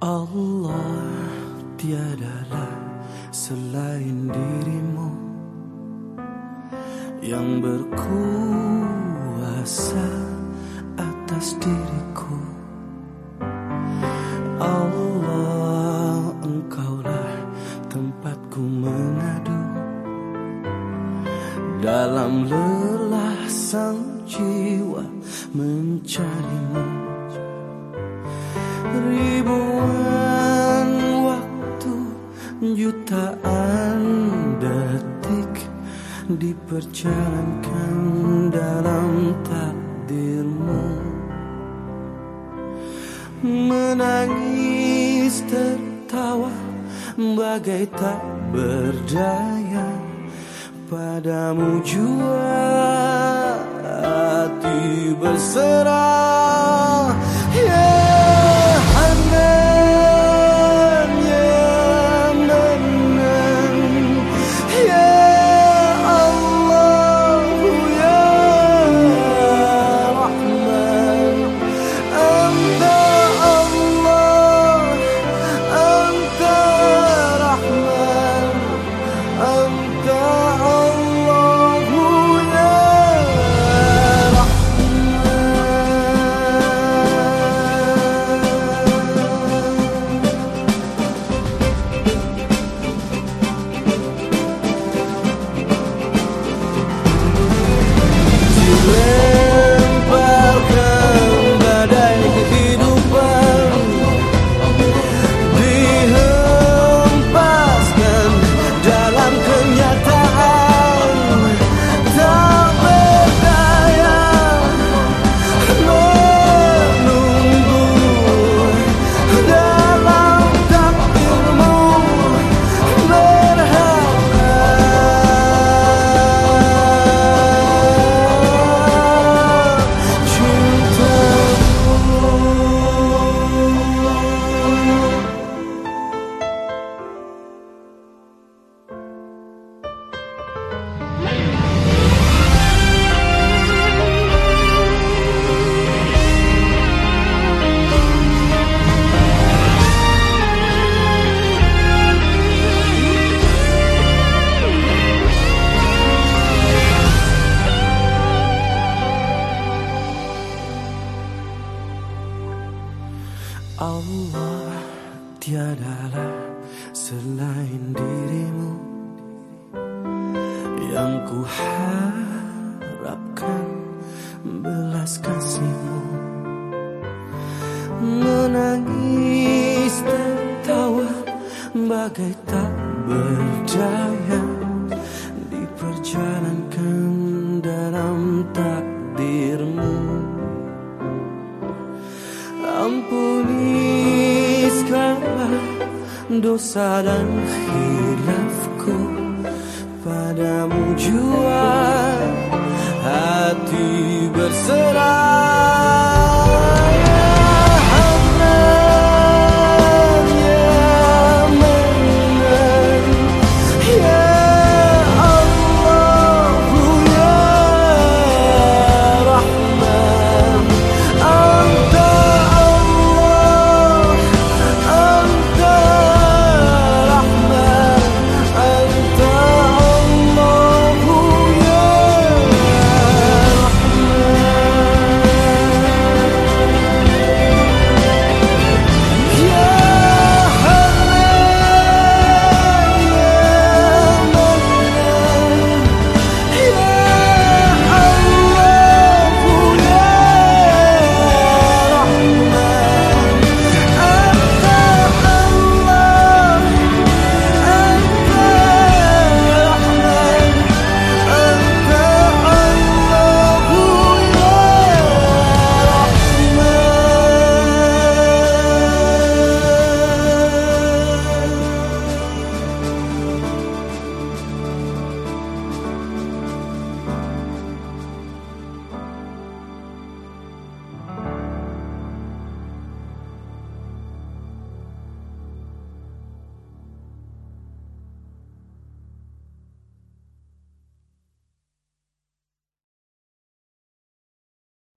Allah tiadalah selain dirimu yang berkuasa atas diriku. Allah engkaulah tempatku mengadu. Dalam lelah sang jiwa mencarimu Ribuan waktu Jutaan detik Diperjalankan dalam takdirmu. Menangis tertawa Bagai tak berdaya Padamu jua. Hati berserah Allah tiadalah selain dirimu. Yang ku harapkan belas kasihmu. Menangis tertawa bagai tak berdaya dosa dan hilafku Padamu jua hati berserah